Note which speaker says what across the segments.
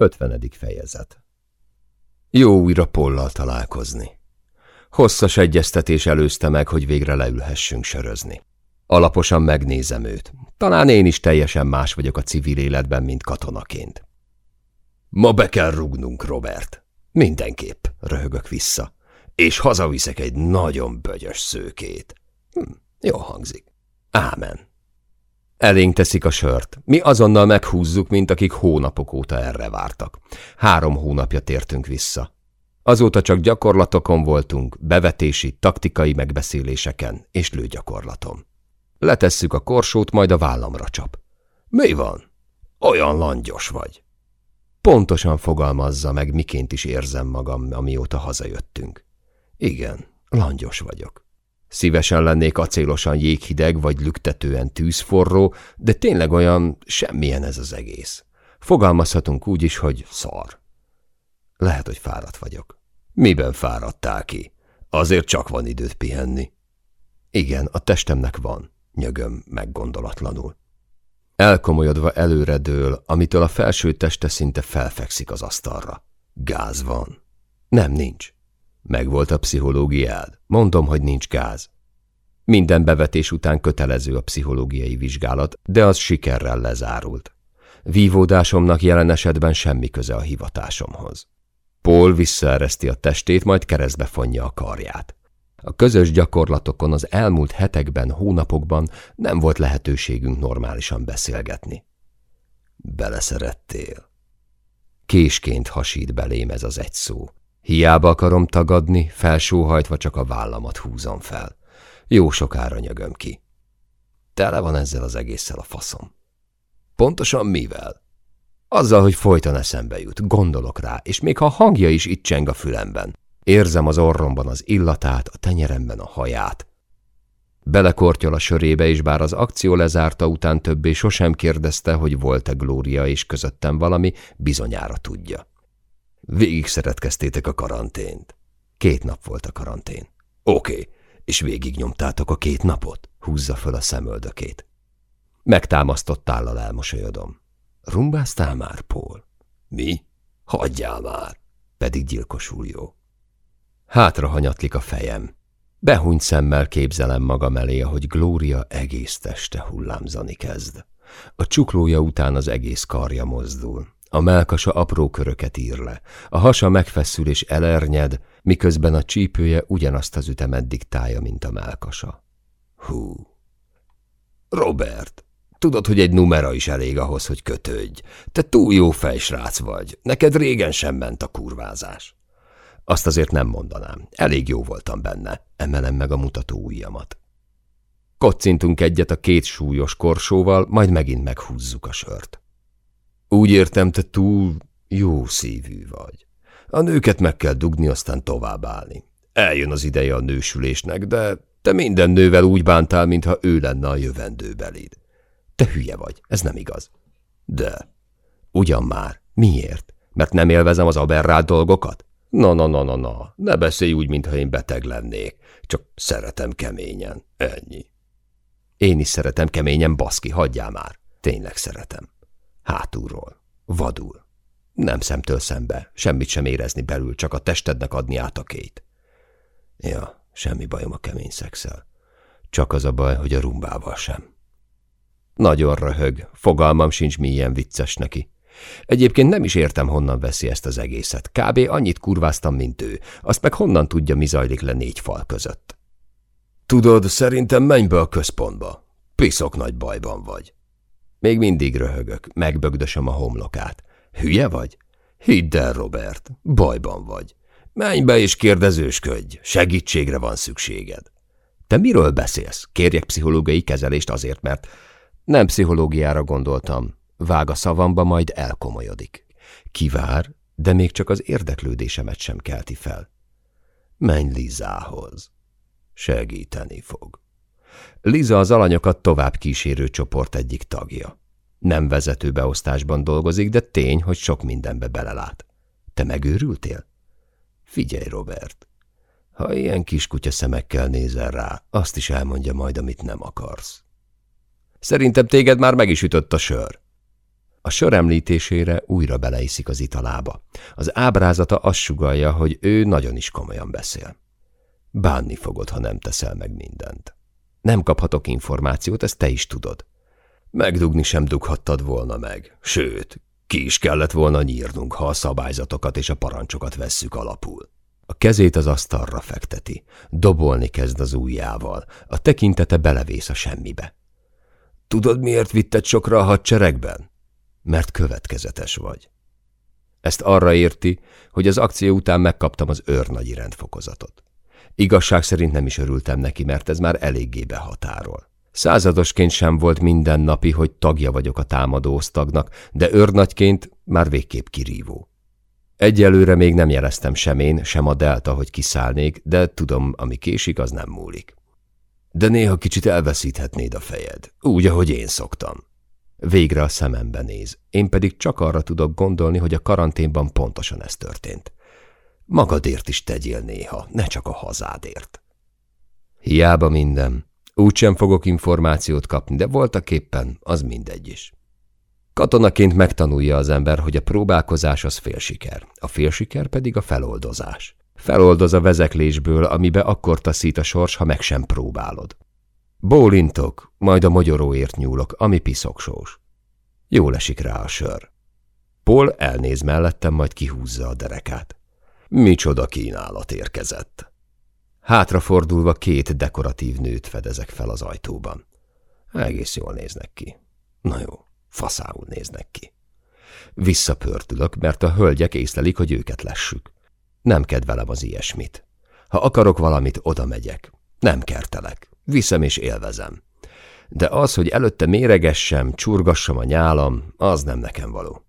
Speaker 1: 50. fejezet Jó újra Pollal találkozni. Hosszas egyeztetés előzte meg, hogy végre leülhessünk sörözni. Alaposan megnézem őt. Talán én is teljesen más vagyok a civil életben, mint katonaként. Ma be kell rúgnunk, Robert. Mindenképp, röhögök vissza. És hazaviszek egy nagyon bögyös szőkét. Hm, jó hangzik. Ámen. Elénk teszik a sört. Mi azonnal meghúzzuk, mint akik hónapok óta erre vártak. Három hónapja tértünk vissza. Azóta csak gyakorlatokon voltunk, bevetési, taktikai megbeszéléseken és lőgyakorlaton. Letesszük a korsót, majd a vállamra csap. Mi van? Olyan langyos vagy. Pontosan fogalmazza meg, miként is érzem magam, amióta hazajöttünk. Igen, langyos vagyok. Szívesen lennék acélosan jéghideg vagy lüktetően tűzforró, de tényleg olyan semmilyen ez az egész. Fogalmazhatunk úgy is, hogy szar. Lehet, hogy fáradt vagyok. Miben fáradtál ki? Azért csak van időt pihenni. Igen, a testemnek van, nyögöm meggondolatlanul. Elkomolyodva előre dől, amitől a felső teste szinte felfekszik az asztalra. Gáz van. Nem, nincs. Megvolt a pszichológiád? Mondom, hogy nincs gáz. Minden bevetés után kötelező a pszichológiai vizsgálat, de az sikerrel lezárult. Vívódásomnak jelen esetben semmi köze a hivatásomhoz. Paul visszaereszti a testét, majd keresztbe fonja a karját. A közös gyakorlatokon az elmúlt hetekben, hónapokban nem volt lehetőségünk normálisan beszélgetni. Beleszerettél. Késként hasít belém ez az egy szó. Hiába akarom tagadni, felsóhajtva csak a vállamat húzom fel. Jó sokára nyögöm ki. Tele van ezzel az egésszel a faszom. Pontosan mivel? Azzal, hogy folyton eszembe jut, gondolok rá, és még ha hangja is itt cseng a fülemben. Érzem az orromban az illatát, a tenyeremben a haját. Belekortyol a sörébe, és bár az akció lezárta után többé sosem kérdezte, hogy volt-e Glória és közöttem valami, bizonyára tudja. Végig szeretkeztétek a karantént. Két nap volt a karantén. Oké, és végig nyomtátok a két napot? Húzza föl a szemöldökét. Megtámasztott állal elmosolyodom. Rumbáztál már, Paul? Mi? Hagyjál már! Pedig gyilkosul jó. Hátra hanyatlik a fejem. Behúnyt szemmel képzelem magam elé, ahogy Glória egész teste hullámzani kezd. A csuklója után az egész karja mozdul. A melkasa apró köröket ír le. A hasa megfeszül és elernyed, miközben a csípője ugyanazt az ütemet diktálja, mint a melkasa. Hú. Robert, tudod, hogy egy numera is elég ahhoz, hogy kötődj. Te túl jó fejsrác vagy. Neked régen sem ment a kurvázás. Azt azért nem mondanám. Elég jó voltam benne. Emelem meg a mutató ujjamat. Kocintunk egyet a két súlyos korsóval, majd megint meghúzzuk a sört. Úgy értem, te túl jó szívű vagy. A nőket meg kell dugni, aztán tovább állni. Eljön az ideje a nősülésnek, de te minden nővel úgy bántál, mintha ő lenne a jövendőbelid. Te hülye vagy, ez nem igaz. De. Ugyan már. Miért? Mert nem élvezem az aberrált dolgokat? Na, na, na, na, na, ne beszélj úgy, mintha én beteg lennék. Csak szeretem keményen. Ennyi. Én is szeretem keményen, baszki, hagyjál már. Tényleg szeretem. Hátulról. Vadul. Nem szemtől szembe. Semmit sem érezni belül, csak a testednek adni át a két. Ja, semmi bajom a kemény szexel. Csak az a baj, hogy a rumbával sem. Nagyon röhög, fogalmam sincs, milyen vicces neki. Egyébként nem is értem, honnan veszi ezt az egészet. Kb. annyit kurváztam, mint ő. Azt meg honnan tudja, mi zajlik le négy fal között. Tudod, szerintem menj be a központba. Piszok nagy bajban vagy. Még mindig röhögök, megbögdösöm a homlokát. Hülye vagy? Hidd el, Robert, bajban vagy. Menj be és kérdezősködj, segítségre van szükséged. Te miről beszélsz? Kérjek pszichológiai kezelést azért, mert nem pszichológiára gondoltam. Vág a szavamba, majd elkomolyodik. Kivár, de még csak az érdeklődésemet sem kelti fel. Menj Lizához. Segíteni fog. Liza az alanyokat tovább kísérő csoport egyik tagja. Nem vezető beosztásban dolgozik, de tény, hogy sok mindenbe belelát. Te megőrültél? Figyelj, Robert. Ha ilyen kiskutya szemekkel nézel rá, azt is elmondja majd, amit nem akarsz. Szerintem téged már meg is ütött a sör. A sör említésére újra beleiszik az italába. Az ábrázata azt sugalja, hogy ő nagyon is komolyan beszél. Bánni fogod, ha nem teszel meg mindent. Nem kaphatok információt, ezt te is tudod. Megdugni sem dughattad volna meg, sőt, ki is kellett volna nyírnunk, ha a szabályzatokat és a parancsokat vesszük alapul. A kezét az asztalra fekteti, dobolni kezd az ujjával, a tekintete belevész a semmibe. Tudod, miért vitted sokra a hadseregben? Mert következetes vagy. Ezt arra érti, hogy az akció után megkaptam az őrnagyi rendfokozatot. Igazság szerint nem is örültem neki, mert ez már eléggé behatárol. Századosként sem volt mindennapi, hogy tagja vagyok a támadó osztagnak, de őrnagyként már végképp kirívó. Egyelőre még nem jeleztem sem én, sem a delta, hogy kiszállnék, de tudom, ami késik, az nem múlik. De néha kicsit elveszíthetnéd a fejed, úgy, ahogy én szoktam. Végre a szemembe néz, én pedig csak arra tudok gondolni, hogy a karanténban pontosan ez történt. Magadért is tegyél néha, ne csak a hazádért. Hiába minden. Úgysem fogok információt kapni, de voltak éppen, az mindegy is. Katonaként megtanulja az ember, hogy a próbálkozás az félsiker, a félsiker pedig a feloldozás. Feloldoz a vezeklésből, amibe akkor taszít a sors, ha meg sem próbálod. Bólintok, majd a magyaróért nyúlok, ami piszoksós. Jól esik rá a sör. Paul elnéz mellettem, majd kihúzza a derekát. Micsoda kínálat érkezett. Hátrafordulva két dekoratív nőt fedezek fel az ajtóban. Egész jól néznek ki. Na jó, faszául néznek ki. Visszapördülök, mert a hölgyek észlelik, hogy őket lessük. Nem kedvelem az ilyesmit. Ha akarok valamit, oda megyek. Nem kertelek. Viszem és élvezem. De az, hogy előtte méregessem, csurgassam a nyálam, az nem nekem való.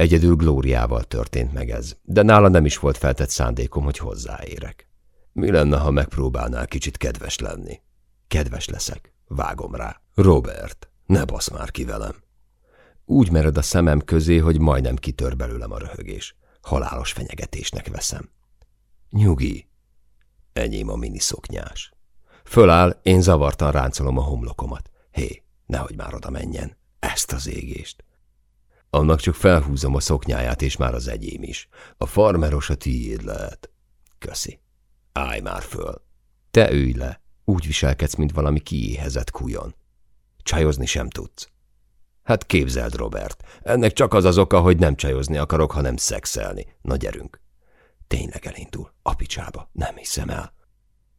Speaker 1: Egyedül Glóriával történt meg ez, de nála nem is volt feltett szándékom, hogy hozzáérek. Mi lenne, ha megpróbálnál kicsit kedves lenni? Kedves leszek, vágom rá. Robert, ne basz már ki velem. Úgy mered a szemem közé, hogy majdnem kitör belőlem a röhögés. Halálos fenyegetésnek veszem. Nyugi. Enyém a miniszoknyás. Föláll, én zavartan ráncolom a homlokomat. Hé, nehogy már oda menjen. Ezt az égést. Annak csak felhúzom a szoknyáját, és már az egyém is. A farmeros a tiéd lehet. Köszi. Állj már föl. Te ülj le. Úgy viselkedsz, mint valami kiéhezett kujon. Csajozni sem tudsz. Hát képzeld, Robert, ennek csak az az oka, hogy nem csajozni akarok, hanem szexelni. Na gyerünk. Tényleg elindul. A picsába. Nem hiszem el.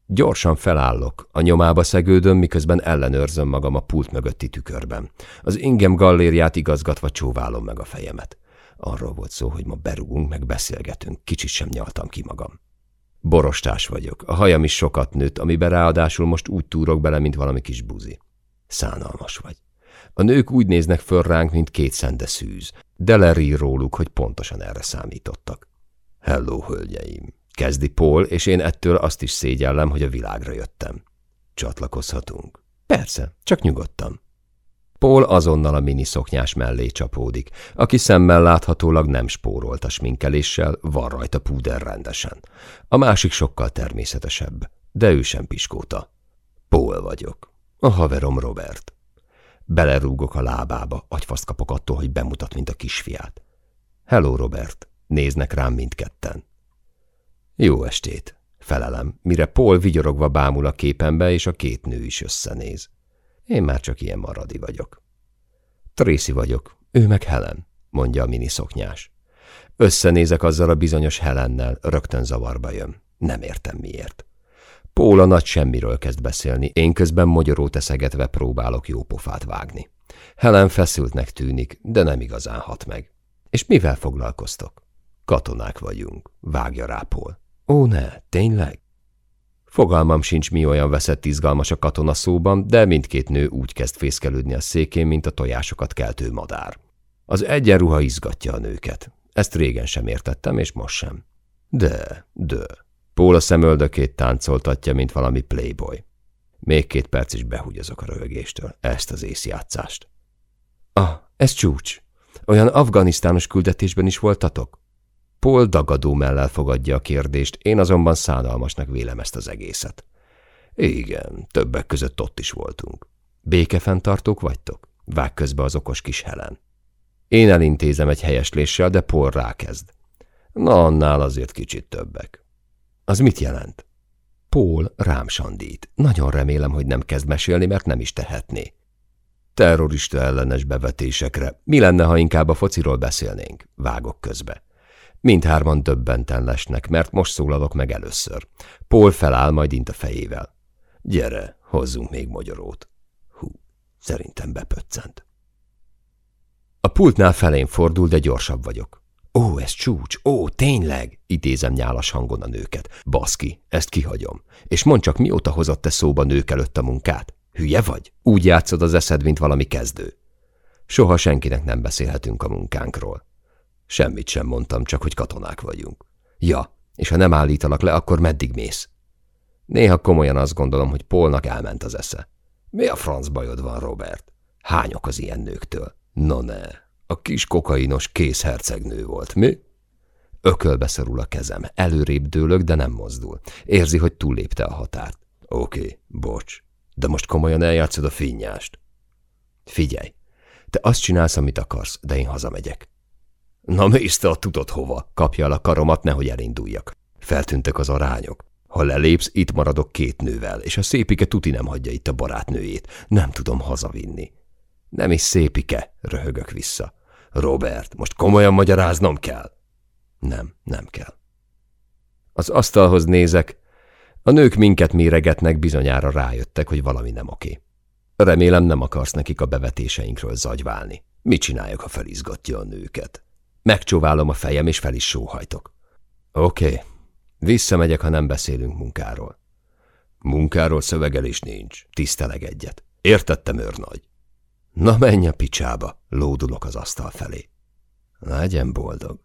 Speaker 1: Gyorsan felállok, a nyomába szegődöm, miközben ellenőrzöm magam a pult mögötti tükörben. Az ingem gallériát igazgatva csóválom meg a fejemet. Arról volt szó, hogy ma berugunk, meg beszélgetünk, kicsit sem nyaltam ki magam. Borostás vagyok, a hajam is sokat nőtt, amiben ráadásul most úgy túrok bele, mint valami kis buzi. Szánalmas vagy. A nők úgy néznek föl ránk, mint két szende szűz, de lerír róluk, hogy pontosan erre számítottak. Hello, hölgyeim! Kezdi Paul, és én ettől azt is szégyellem, hogy a világra jöttem. Csatlakozhatunk? Persze, csak nyugodtan. Paul azonnal a miniszoknyás mellé csapódik, aki szemmel láthatólag nem spórolt a sminkeléssel, van rajta púder rendesen. A másik sokkal természetesebb, de ő sem piskóta. Paul vagyok. A haverom Robert. Belerúgok a lábába, agyfaszt kapok attól, hogy bemutat, mint a kisfiát. Hello, Robert. Néznek rám mindketten. Jó estét, felelem, mire Paul vigyorogva bámul a képembe, és a két nő is összenéz. Én már csak ilyen maradi vagyok. Tracy vagyok, ő meg Helen, mondja a miniszoknyás. Összenézek azzal a bizonyos Helennel, rögtön zavarba jön. Nem értem miért. Paul a nagy semmiről kezd beszélni, én közben magyaró teszegetve próbálok jó pofát vágni. Helen feszültnek tűnik, de nem igazán hat meg. És mivel foglalkoztok? Katonák vagyunk, vágja rá Paul. Ó, ne, tényleg? Fogalmam sincs, mi olyan veszett izgalmas a katona szóban, de mindkét nő úgy kezd fészkelődni a székén, mint a tojásokat keltő madár. Az egyenruha izgatja a nőket. Ezt régen sem értettem, és most sem. De, de. Pól a szemöldökét táncoltatja, mint valami playboy. Még két perc is behúgyozok a röhögéstől. Ezt az észjátszást. Ah, ez csúcs. Olyan afganisztános küldetésben is voltatok? Paul dagadó mellel fogadja a kérdést, én azonban szánalmasnak vélem ezt az egészet. Igen, többek között ott is voltunk. Békefenntartók vagytok? Vág közbe az okos kis Helen. Én elintézem egy helyesléssel, de Paul rákezd. Na, annál azért kicsit többek. Az mit jelent? Paul rám sandít. Nagyon remélem, hogy nem kezd mesélni, mert nem is tehetné. Terrorista ellenes bevetésekre. Mi lenne, ha inkább a fociról beszélnénk? Vágok közbe. Mindhárman döbbenten lesnek, mert most szólalok meg először. Paul feláll, majd int a fejével. Gyere, hozzunk még magyarót. Hú, szerintem bepöccent. A pultnál felén fordul, de gyorsabb vagyok. Ó, ez csúcs, ó, tényleg, idézem nyálas hangon a nőket. Baszki, ezt kihagyom. És mondd csak, mióta hozott te szóba nők előtt a munkát? Hülye vagy? Úgy játszod az eszed, mint valami kezdő. Soha senkinek nem beszélhetünk a munkánkról. Semmit sem mondtam, csak hogy katonák vagyunk. Ja, és ha nem állítalak le, akkor meddig mész? Néha komolyan azt gondolom, hogy Polnak elment az esze. Mi a franc bajod van, Robert? Hányok az ilyen nőktől? No ne, a kis kokainos kész hercegnő volt, mi? Ökölbe szorul a kezem, előrébb dőlök, de nem mozdul. Érzi, hogy túllépte a határt. Oké, okay, bocs, de most komolyan eljátszod a finnyást. Figyelj, te azt csinálsz, amit akarsz, de én hazamegyek. Na mész te a tudod hova, kapja el a karomat, nehogy elinduljak. Feltűntek az arányok. Ha lelépsz, itt maradok két nővel, és a szépike tuti nem hagyja itt a barátnőjét. Nem tudom hazavinni. Nem is szépike, röhögök vissza. Robert, most komolyan magyaráznom kell? Nem, nem kell. Az asztalhoz nézek. A nők minket méregetnek, bizonyára rájöttek, hogy valami nem oké. Remélem nem akarsz nekik a bevetéseinkről zagyválni. Mit csináljak, ha felizgatja a nőket? Megcsóválom a fejem, és fel is sóhajtok. Oké, okay. visszamegyek, ha nem beszélünk munkáról. Munkáról szövegelés nincs, tiszteleg egyet. Értettem, őrnagy. Na menj a picsába, lódulok az asztal felé. Legyen boldog.